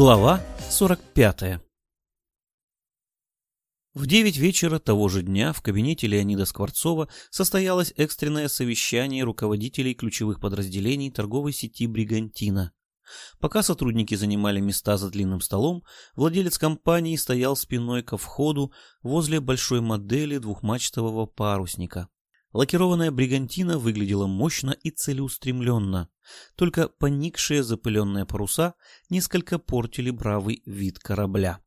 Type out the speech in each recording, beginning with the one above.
Глава 45 В девять вечера того же дня в кабинете Леонида Скворцова состоялось экстренное совещание руководителей ключевых подразделений торговой сети «Бригантина». Пока сотрудники занимали места за длинным столом, владелец компании стоял спиной ко входу возле большой модели двухмачтового парусника. Лакированная бригантина выглядела мощно и целеустремленно, только поникшие запыленные паруса несколько портили бравый вид корабля.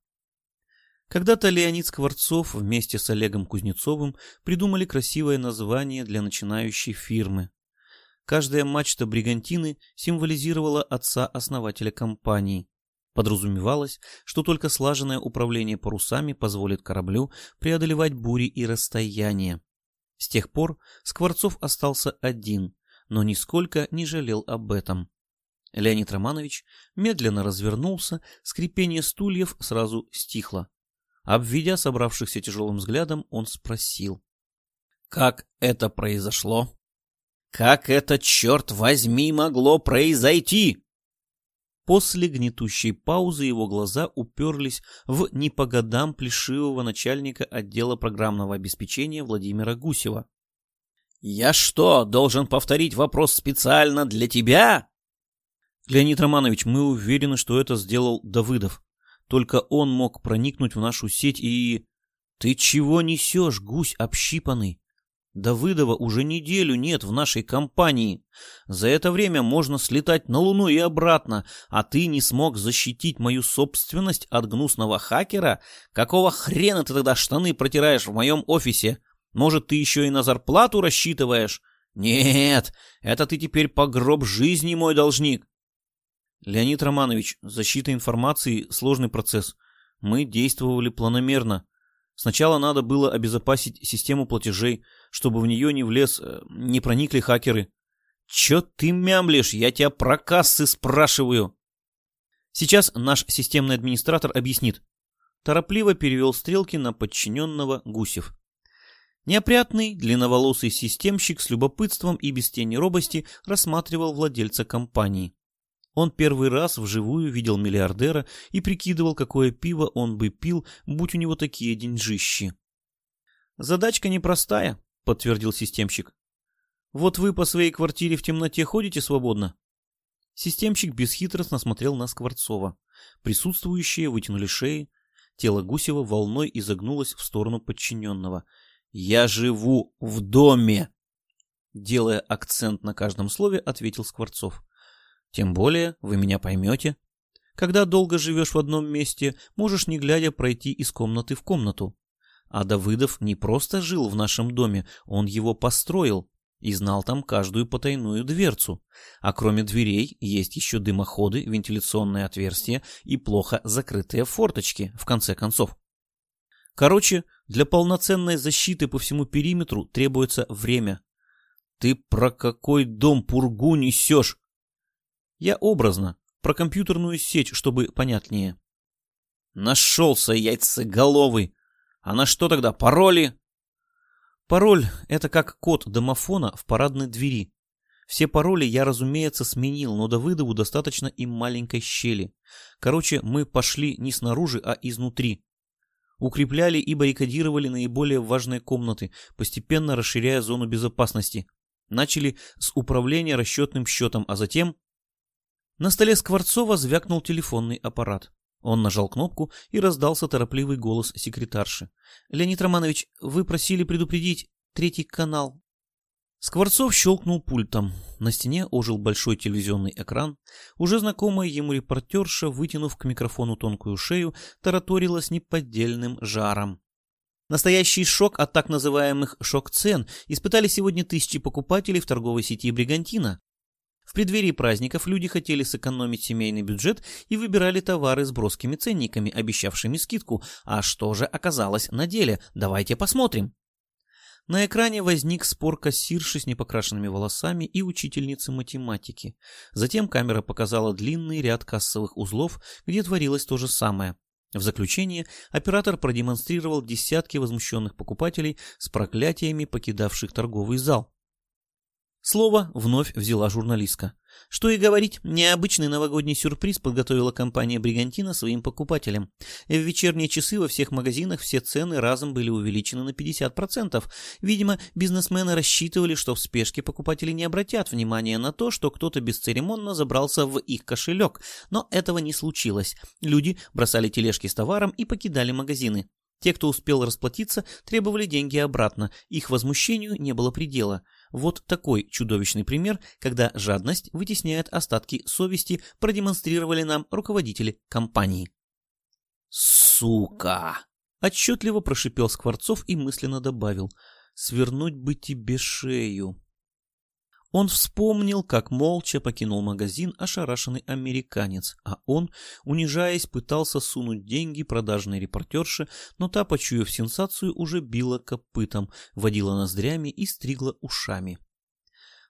Когда-то Леонид Скворцов вместе с Олегом Кузнецовым придумали красивое название для начинающей фирмы. Каждая мачта бригантины символизировала отца-основателя компании. Подразумевалось, что только слаженное управление парусами позволит кораблю преодолевать бури и расстояния. С тех пор Скворцов остался один, но нисколько не жалел об этом. Леонид Романович медленно развернулся, скрипение стульев сразу стихло. Обведя собравшихся тяжелым взглядом, он спросил. «Как это произошло? Как это, черт возьми, могло произойти?» После гнетущей паузы его глаза уперлись в не по годам плешивого начальника отдела программного обеспечения Владимира Гусева. «Я что, должен повторить вопрос специально для тебя?» «Леонид Романович, мы уверены, что это сделал Давыдов. Только он мог проникнуть в нашу сеть и...» «Ты чего несешь, гусь общипанный? Давыдова уже неделю нет в нашей компании. За это время можно слетать на Луну и обратно, а ты не смог защитить мою собственность от гнусного хакера? Какого хрена ты тогда штаны протираешь в моем офисе? Может, ты еще и на зарплату рассчитываешь? Нет, это ты теперь по гроб жизни мой должник. Леонид Романович, защита информации – сложный процесс. Мы действовали планомерно. Сначала надо было обезопасить систему платежей, чтобы в нее не влез, э, не проникли хакеры. Че ты мямлишь? Я тебя про кассы спрашиваю. Сейчас наш системный администратор объяснит. Торопливо перевел стрелки на подчиненного Гусев. Неопрятный, длинноволосый системщик с любопытством и без тени робости рассматривал владельца компании. Он первый раз вживую видел миллиардера и прикидывал, какое пиво он бы пил, будь у него такие деньжищи. «Задачка непростая», — подтвердил системщик. «Вот вы по своей квартире в темноте ходите свободно?» Системщик бесхитростно смотрел на Скворцова. Присутствующие вытянули шеи. Тело Гусева волной изогнулось в сторону подчиненного. «Я живу в доме!» Делая акцент на каждом слове, ответил Скворцов. Тем более вы меня поймете. Когда долго живешь в одном месте, можешь не глядя пройти из комнаты в комнату. А Давыдов не просто жил в нашем доме, он его построил и знал там каждую потайную дверцу. А кроме дверей есть еще дымоходы, вентиляционные отверстия и плохо закрытые форточки, в конце концов. Короче, для полноценной защиты по всему периметру требуется время. Ты про какой дом пургу несешь? Я образно, про компьютерную сеть, чтобы понятнее. Нашелся яйцеголовый. А на что тогда, пароли? Пароль — это как код домофона в парадной двери. Все пароли я, разумеется, сменил, но Давыдову достаточно и маленькой щели. Короче, мы пошли не снаружи, а изнутри. Укрепляли и баррикадировали наиболее важные комнаты, постепенно расширяя зону безопасности. Начали с управления расчетным счетом, а затем на столе Скворцова звякнул телефонный аппарат. Он нажал кнопку и раздался торопливый голос секретарши. «Леонид Романович, вы просили предупредить третий канал». Скворцов щелкнул пультом. На стене ожил большой телевизионный экран. Уже знакомая ему репортерша, вытянув к микрофону тонкую шею, тараторила с неподдельным жаром. Настоящий шок от так называемых шок-цен испытали сегодня тысячи покупателей в торговой сети «Бригантина». В преддверии праздников люди хотели сэкономить семейный бюджет и выбирали товары с броскими ценниками, обещавшими скидку. А что же оказалось на деле? Давайте посмотрим. На экране возник спор кассирши с непокрашенными волосами и учительницы математики. Затем камера показала длинный ряд кассовых узлов, где творилось то же самое. В заключение оператор продемонстрировал десятки возмущенных покупателей с проклятиями, покидавших торговый зал. Слово вновь взяла журналистка. Что и говорить, необычный новогодний сюрприз подготовила компания «Бригантина» своим покупателям. В вечерние часы во всех магазинах все цены разом были увеличены на 50%. Видимо, бизнесмены рассчитывали, что в спешке покупатели не обратят внимания на то, что кто-то бесцеремонно забрался в их кошелек. Но этого не случилось. Люди бросали тележки с товаром и покидали магазины. Те, кто успел расплатиться, требовали деньги обратно, их возмущению не было предела. Вот такой чудовищный пример, когда жадность вытесняет остатки совести, продемонстрировали нам руководители компании. «Сука!» — отчетливо прошипел Скворцов и мысленно добавил. «Свернуть бы тебе шею!» Он вспомнил, как молча покинул магазин ошарашенный американец, а он, унижаясь, пытался сунуть деньги продажной репортерше, но та, почуяв сенсацию, уже била копытом, водила ноздрями и стригла ушами.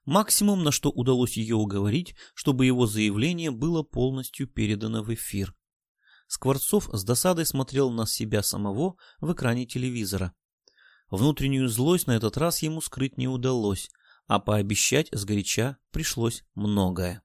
Максимум, на что удалось ее уговорить, чтобы его заявление было полностью передано в эфир. Скворцов с досадой смотрел на себя самого в экране телевизора. Внутреннюю злость на этот раз ему скрыть не удалось – а пообещать сгоряча пришлось многое.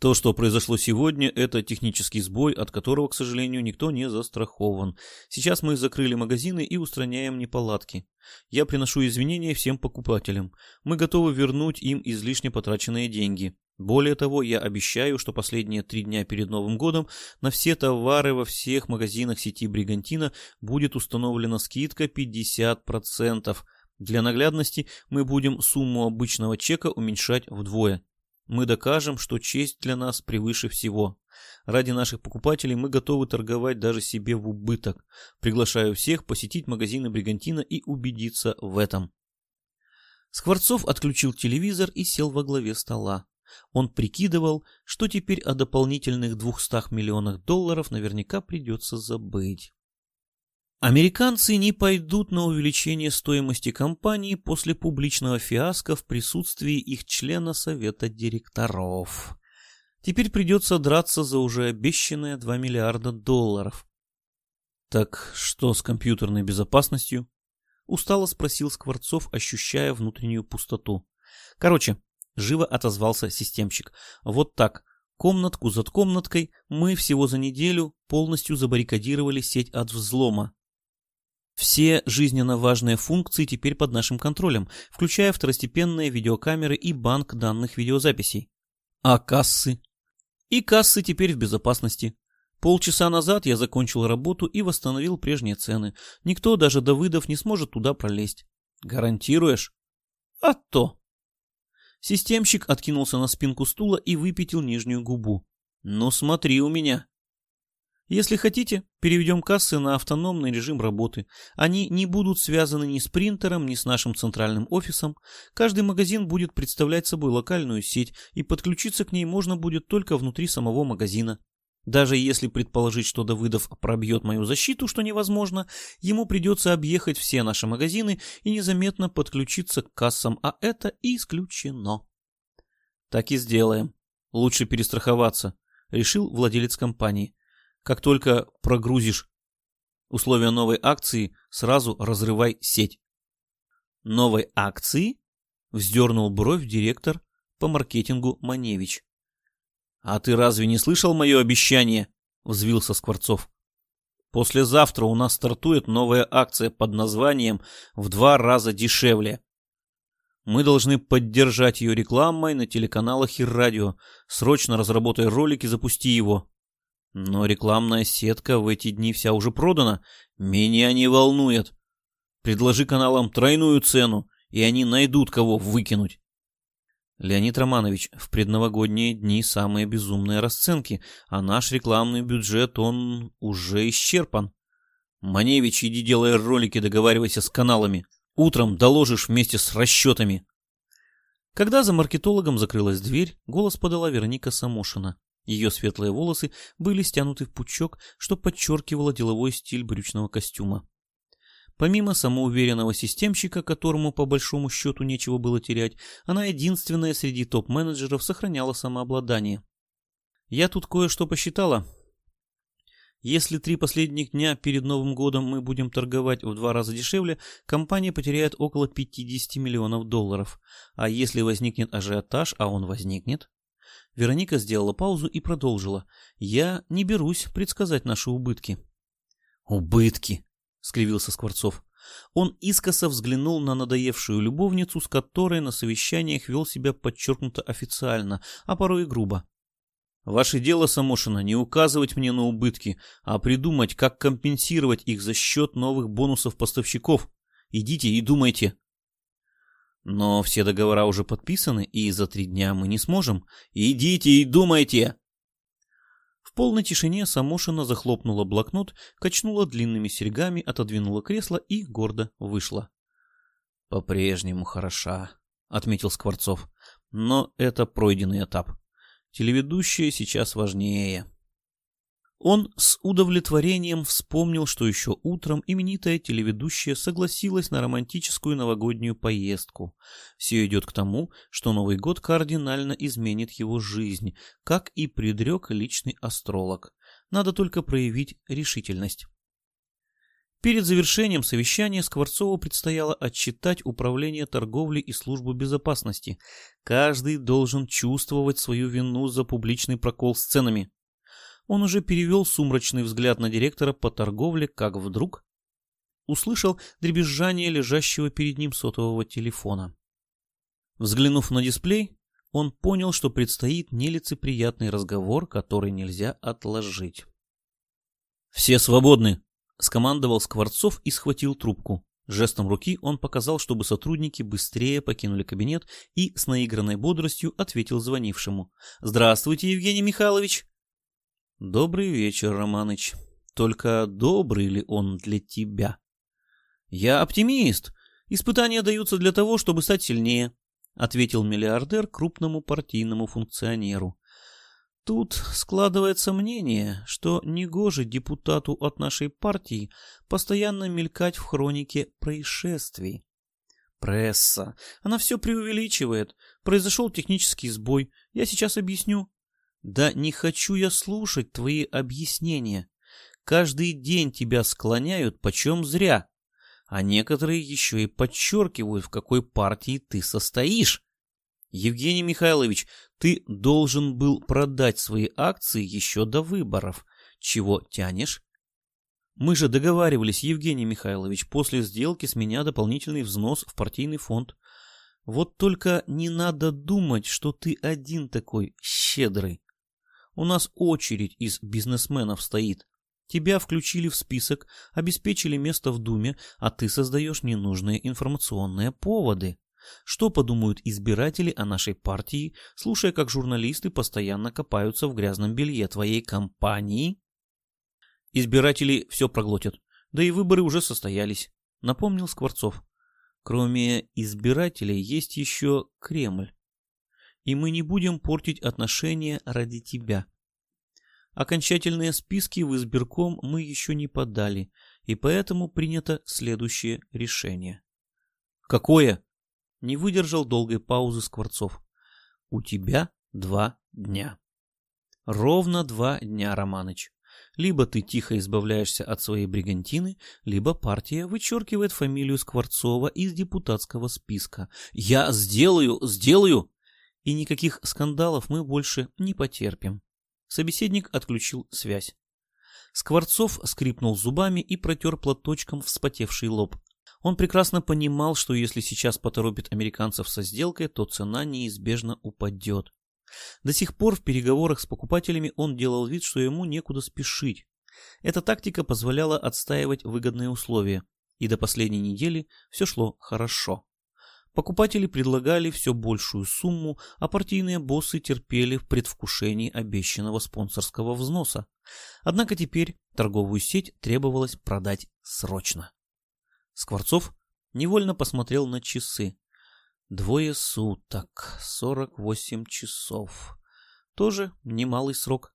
То, что произошло сегодня, это технический сбой, от которого, к сожалению, никто не застрахован. Сейчас мы закрыли магазины и устраняем неполадки. Я приношу извинения всем покупателям. Мы готовы вернуть им излишне потраченные деньги. Более того, я обещаю, что последние три дня перед Новым годом на все товары во всех магазинах сети Бригантина будет установлена скидка 50%. Для наглядности мы будем сумму обычного чека уменьшать вдвое. Мы докажем, что честь для нас превыше всего. Ради наших покупателей мы готовы торговать даже себе в убыток. Приглашаю всех посетить магазины Бригантина и убедиться в этом. Скворцов отключил телевизор и сел во главе стола. Он прикидывал, что теперь о дополнительных 200 миллионах долларов наверняка придется забыть. Американцы не пойдут на увеличение стоимости компании после публичного фиаско в присутствии их члена совета директоров. Теперь придется драться за уже обещанные 2 миллиарда долларов. Так что с компьютерной безопасностью? Устало спросил Скворцов, ощущая внутреннюю пустоту. Короче, живо отозвался системщик. Вот так, комнатку за комнаткой мы всего за неделю полностью забаррикадировали сеть от взлома. Все жизненно важные функции теперь под нашим контролем, включая второстепенные видеокамеры и банк данных видеозаписей. А кассы? И кассы теперь в безопасности. Полчаса назад я закончил работу и восстановил прежние цены. Никто, даже Давыдов, не сможет туда пролезть. Гарантируешь? А то. Системщик откинулся на спинку стула и выпятил нижнюю губу. Ну смотри у меня. Если хотите, переведем кассы на автономный режим работы. Они не будут связаны ни с принтером, ни с нашим центральным офисом. Каждый магазин будет представлять собой локальную сеть, и подключиться к ней можно будет только внутри самого магазина. Даже если предположить, что Давыдов пробьет мою защиту, что невозможно, ему придется объехать все наши магазины и незаметно подключиться к кассам, а это исключено. Так и сделаем. Лучше перестраховаться, решил владелец компании. Как только прогрузишь условия новой акции, сразу разрывай сеть. Новой акции? Вздернул бровь директор по маркетингу Маневич. А ты разве не слышал мое обещание? Взвился Скворцов. Послезавтра у нас стартует новая акция под названием «В два раза дешевле». Мы должны поддержать ее рекламой на телеканалах и радио. Срочно разработай ролик и запусти его. Но рекламная сетка в эти дни вся уже продана. Меня не волнует. Предложи каналам тройную цену, и они найдут кого выкинуть. Леонид Романович, в предновогодние дни самые безумные расценки, а наш рекламный бюджет, он уже исчерпан. Маневич, иди делай ролики, договаривайся с каналами. Утром доложишь вместе с расчетами. Когда за маркетологом закрылась дверь, голос подала Вероника Самошина. Ее светлые волосы были стянуты в пучок, что подчеркивало деловой стиль брючного костюма. Помимо самоуверенного системщика, которому по большому счету нечего было терять, она единственная среди топ-менеджеров сохраняла самообладание. «Я тут кое-что посчитала». Если три последних дня перед Новым годом мы будем торговать в два раза дешевле, компания потеряет около 50 миллионов долларов. А если возникнет ажиотаж, а он возникнет? Вероника сделала паузу и продолжила. Я не берусь предсказать наши убытки. Убытки, скривился Скворцов. Он искоса взглянул на надоевшую любовницу, с которой на совещаниях вел себя подчеркнуто официально, а порой и грубо. Ваше дело, Самошина, не указывать мне на убытки, а придумать, как компенсировать их за счет новых бонусов поставщиков. Идите и думайте. Но все договора уже подписаны, и за три дня мы не сможем. Идите и думайте. В полной тишине Самошина захлопнула блокнот, качнула длинными серьгами, отодвинула кресло и гордо вышла. «По-прежнему хороша», — отметил Скворцов. «Но это пройденный этап. Телеведущие сейчас важнее. Он с удовлетворением вспомнил, что еще утром именитая телеведущая согласилась на романтическую новогоднюю поездку. Все идет к тому, что Новый год кардинально изменит его жизнь, как и предрек личный астролог. Надо только проявить решительность. Перед завершением совещания Скворцову предстояло отчитать Управление торговли и Службу безопасности. Каждый должен чувствовать свою вину за публичный прокол с ценами. Он уже перевел сумрачный взгляд на директора по торговле, как вдруг услышал дребезжание лежащего перед ним сотового телефона. Взглянув на дисплей, он понял, что предстоит нелицеприятный разговор, который нельзя отложить. «Все свободны!» Скомандовал Скворцов и схватил трубку. Жестом руки он показал, чтобы сотрудники быстрее покинули кабинет и с наигранной бодростью ответил звонившему. «Здравствуйте, Евгений Михайлович!» «Добрый вечер, Романыч. Только добрый ли он для тебя?» «Я оптимист. Испытания даются для того, чтобы стать сильнее», — ответил миллиардер крупному партийному функционеру. Тут складывается мнение, что негоже депутату от нашей партии постоянно мелькать в хронике происшествий. Пресса. Она все преувеличивает. Произошел технический сбой. Я сейчас объясню. Да не хочу я слушать твои объяснения. Каждый день тебя склоняют почем зря. А некоторые еще и подчеркивают, в какой партии ты состоишь. Евгений Михайлович, ты должен был продать свои акции еще до выборов. Чего тянешь? Мы же договаривались, Евгений Михайлович, после сделки с меня дополнительный взнос в партийный фонд. Вот только не надо думать, что ты один такой щедрый. У нас очередь из бизнесменов стоит. Тебя включили в список, обеспечили место в Думе, а ты создаешь ненужные информационные поводы. Что подумают избиратели о нашей партии, слушая, как журналисты постоянно копаются в грязном белье твоей компании? Избиратели все проглотят, да и выборы уже состоялись, напомнил Скворцов. Кроме избирателей есть еще Кремль. И мы не будем портить отношения ради тебя. Окончательные списки в избирком мы еще не подали, и поэтому принято следующее решение. Какое? Не выдержал долгой паузы Скворцов. У тебя два дня. Ровно два дня, Романыч. Либо ты тихо избавляешься от своей бригантины, либо партия вычеркивает фамилию Скворцова из депутатского списка. Я сделаю, сделаю! И никаких скандалов мы больше не потерпим. Собеседник отключил связь. Скворцов скрипнул зубами и протер платочком вспотевший лоб. Он прекрасно понимал, что если сейчас поторопит американцев со сделкой, то цена неизбежно упадет. До сих пор в переговорах с покупателями он делал вид, что ему некуда спешить. Эта тактика позволяла отстаивать выгодные условия, и до последней недели все шло хорошо. Покупатели предлагали все большую сумму, а партийные боссы терпели в предвкушении обещанного спонсорского взноса. Однако теперь торговую сеть требовалось продать срочно. Скворцов невольно посмотрел на часы. Двое суток, сорок восемь часов. Тоже немалый срок.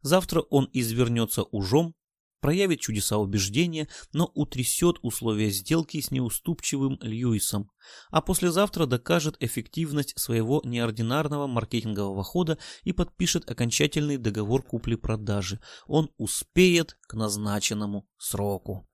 Завтра он извернется ужом, проявит чудеса убеждения, но утрясет условия сделки с неуступчивым Льюисом, а послезавтра докажет эффективность своего неординарного маркетингового хода и подпишет окончательный договор купли-продажи. Он успеет к назначенному сроку.